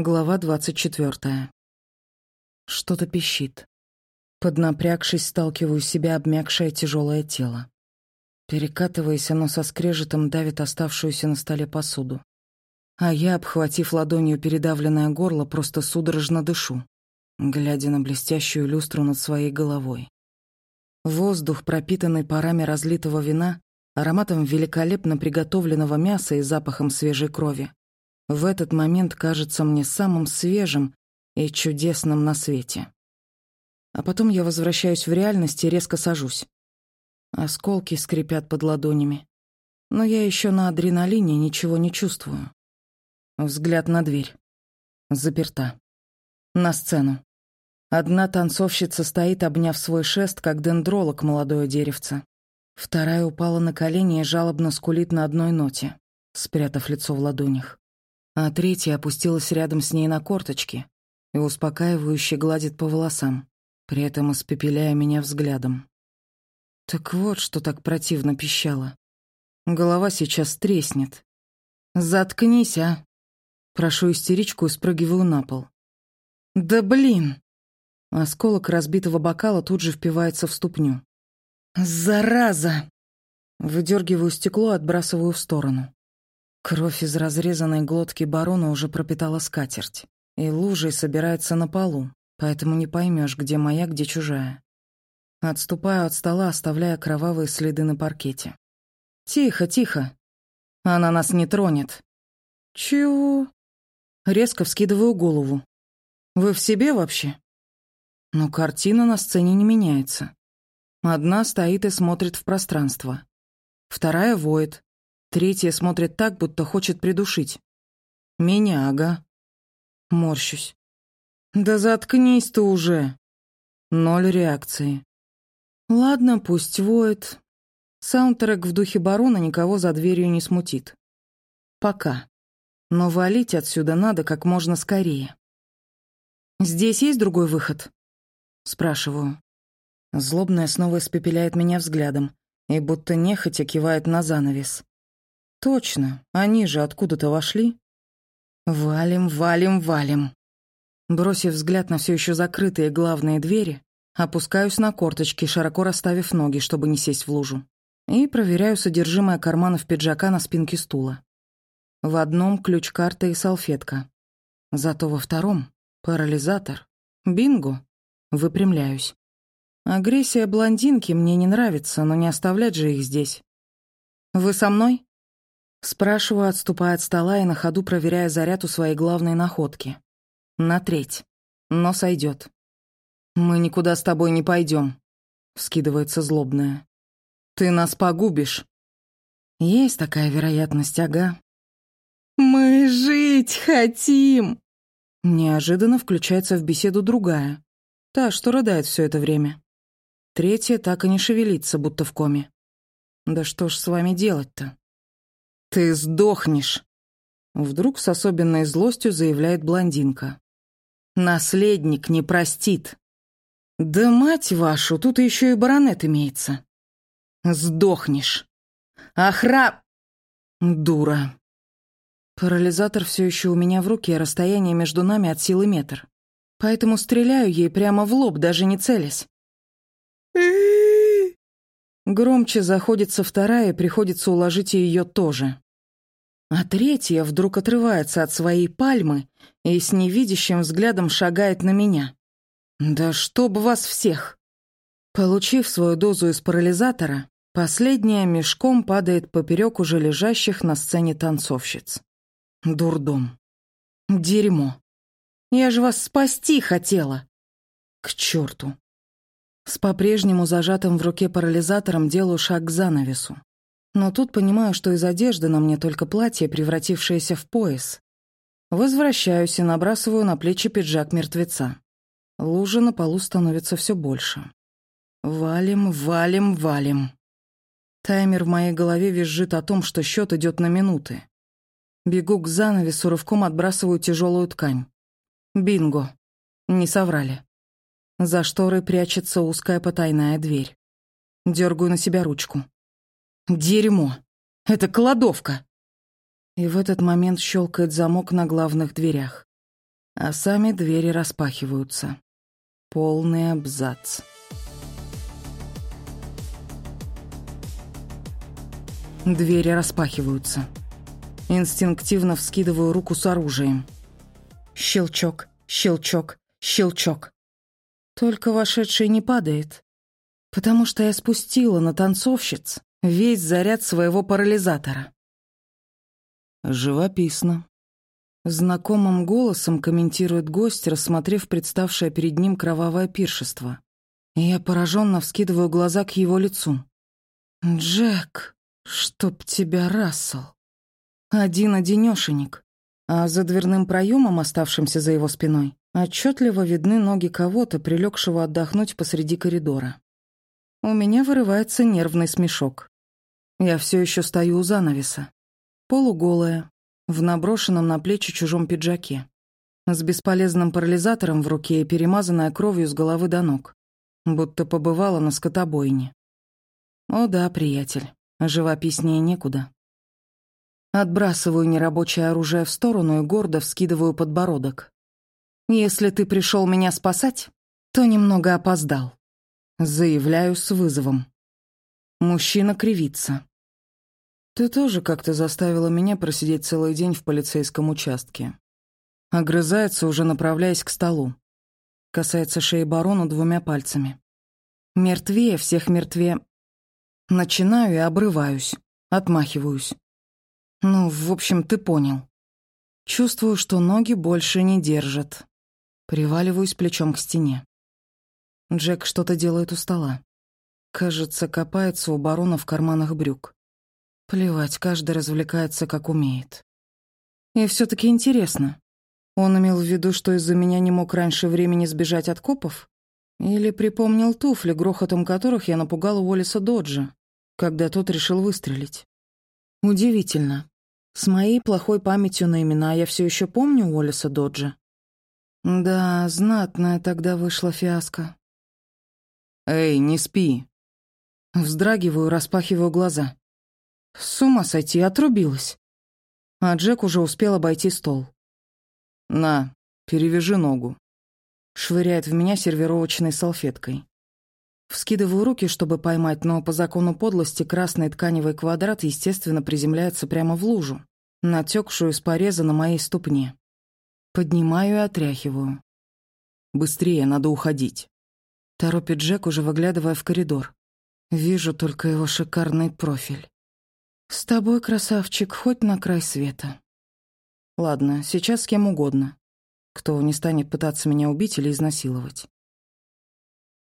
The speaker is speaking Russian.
Глава двадцать четвертая. Что-то пищит. Поднапрягшись, сталкиваю себя обмякшее тяжелое тело. Перекатываясь, оно со скрежетом давит оставшуюся на столе посуду. А я, обхватив ладонью передавленное горло, просто судорожно дышу, глядя на блестящую люстру над своей головой. Воздух, пропитанный парами разлитого вина, ароматом великолепно приготовленного мяса и запахом свежей крови, в этот момент кажется мне самым свежим и чудесным на свете. А потом я возвращаюсь в реальность и резко сажусь. Осколки скрипят под ладонями. Но я еще на адреналине ничего не чувствую. Взгляд на дверь. Заперта. На сцену. Одна танцовщица стоит, обняв свой шест, как дендролог молодое деревце. Вторая упала на колени и жалобно скулит на одной ноте, спрятав лицо в ладонях. А третья опустилась рядом с ней на корточки и успокаивающе гладит по волосам, при этом испепеляя меня взглядом. Так вот, что так противно пищало. Голова сейчас треснет. «Заткнись, а!» Прошу истеричку и спрыгиваю на пол. «Да блин!» Осколок разбитого бокала тут же впивается в ступню. «Зараза!» Выдергиваю стекло, отбрасываю в сторону. Кровь из разрезанной глотки барона уже пропитала скатерть, и лужей собирается на полу, поэтому не поймешь, где моя, где чужая. Отступаю от стола, оставляя кровавые следы на паркете. «Тихо, тихо! Она нас не тронет!» «Чего?» Резко вскидываю голову. «Вы в себе вообще?» Но картина на сцене не меняется. Одна стоит и смотрит в пространство. Вторая воет. Третья смотрит так, будто хочет придушить. Меня, ага. Морщусь. «Да заткнись ты уже!» Ноль реакции. Ладно, пусть воет. Саундтрек в духе барона никого за дверью не смутит. Пока. Но валить отсюда надо как можно скорее. «Здесь есть другой выход?» Спрашиваю. Злобная снова испепеляет меня взглядом и будто нехотя кивает на занавес. «Точно, они же откуда-то вошли?» «Валим, валим, валим». Бросив взгляд на все еще закрытые главные двери, опускаюсь на корточки, широко расставив ноги, чтобы не сесть в лужу, и проверяю содержимое карманов пиджака на спинке стула. В одном ключ-карта и салфетка. Зато во втором — парализатор. Бинго. Выпрямляюсь. Агрессия блондинки мне не нравится, но не оставлять же их здесь. «Вы со мной?» Спрашиваю, отступая от стола и на ходу проверяя заряд у своей главной находки. На треть. Но сойдет. «Мы никуда с тобой не пойдем», — вскидывается злобная. «Ты нас погубишь». Есть такая вероятность, ага. «Мы жить хотим!» Неожиданно включается в беседу другая. Та, что рыдает все это время. Третья так и не шевелится, будто в коме. «Да что ж с вами делать-то?» «Ты сдохнешь!» Вдруг с особенной злостью заявляет блондинка. «Наследник не простит!» «Да мать вашу, тут еще и баронет имеется!» «Сдохнешь!» «Охра...» «Дура!» Парализатор все еще у меня в руке, а расстояние между нами от силы метр. Поэтому стреляю ей прямо в лоб, даже не целясь. Громче заходится вторая, приходится уложить ее тоже. А третья вдруг отрывается от своей пальмы и с невидящим взглядом шагает на меня. «Да чтоб вас всех!» Получив свою дозу из парализатора, последняя мешком падает поперек уже лежащих на сцене танцовщиц. Дурдом. Дерьмо. Я же вас спасти хотела. К черту. С по-прежнему зажатым в руке парализатором делаю шаг к занавесу. Но тут понимаю, что из одежды на мне только платье, превратившееся в пояс. Возвращаюсь и набрасываю на плечи пиджак мертвеца. Лужа на полу становится все больше. Валим, валим, валим. Таймер в моей голове визжит о том, что счет идет на минуты. Бегу к занавесу, рывком отбрасываю тяжелую ткань. Бинго. Не соврали. За шторой прячется узкая потайная дверь. Дергаю на себя ручку. Дерьмо. Это кладовка. И в этот момент щелкает замок на главных дверях. а сами двери распахиваются. Полный абзац. Двери распахиваются. Инстинктивно вскидываю руку с оружием. Щелчок, щелчок, щелчок. Только вошедший не падает, потому что я спустила на танцовщиц весь заряд своего парализатора. Живописно. Знакомым голосом комментирует гость, рассмотрев представшее перед ним кровавое пиршество. Я пораженно вскидываю глаза к его лицу. «Джек, чтоб тебя, Рассел!» Один-одинешенек. А за дверным проемом, оставшимся за его спиной, отчетливо видны ноги кого-то, прилегшего отдохнуть посреди коридора. У меня вырывается нервный смешок. Я все еще стою у занавеса. Полуголая, в наброшенном на плечи чужом пиджаке. С бесполезным парализатором в руке и перемазанная кровью с головы до ног. Будто побывала на скотобойне. О да, приятель, живописнее некуда. Отбрасываю нерабочее оружие в сторону и гордо вскидываю подбородок. «Если ты пришел меня спасать, то немного опоздал». Заявляю с вызовом. Мужчина кривится. «Ты тоже как-то заставила меня просидеть целый день в полицейском участке». Огрызается, уже направляясь к столу. Касается шеи барона двумя пальцами. Мертвее всех мертвее. Начинаю и обрываюсь, отмахиваюсь. Ну, в общем, ты понял. Чувствую, что ноги больше не держат. Приваливаюсь плечом к стене. Джек что-то делает у стола. Кажется, копается у барона в карманах брюк. Плевать, каждый развлекается, как умеет. И все таки интересно. Он имел в виду, что из-за меня не мог раньше времени сбежать от копов? Или припомнил туфли, грохотом которых я напугала Уоллеса Доджа, когда тот решил выстрелить? Удивительно. С моей плохой памятью на имена я все еще помню Уоллеса Доджа. Да, знатная тогда вышла фиаско. «Эй, не спи!» Вздрагиваю, распахиваю глаза. С ума сойти, отрубилась. А Джек уже успел обойти стол. «На, перевяжи ногу». Швыряет в меня сервировочной салфеткой. Вскидываю руки, чтобы поймать, но по закону подлости красный тканевый квадрат, естественно, приземляется прямо в лужу, натекшую из пореза на моей ступне. Поднимаю и отряхиваю. «Быстрее, надо уходить», — торопит Джек, уже выглядывая в коридор. Вижу только его шикарный профиль. «С тобой, красавчик, хоть на край света». Ладно, сейчас с кем угодно. Кто не станет пытаться меня убить или изнасиловать.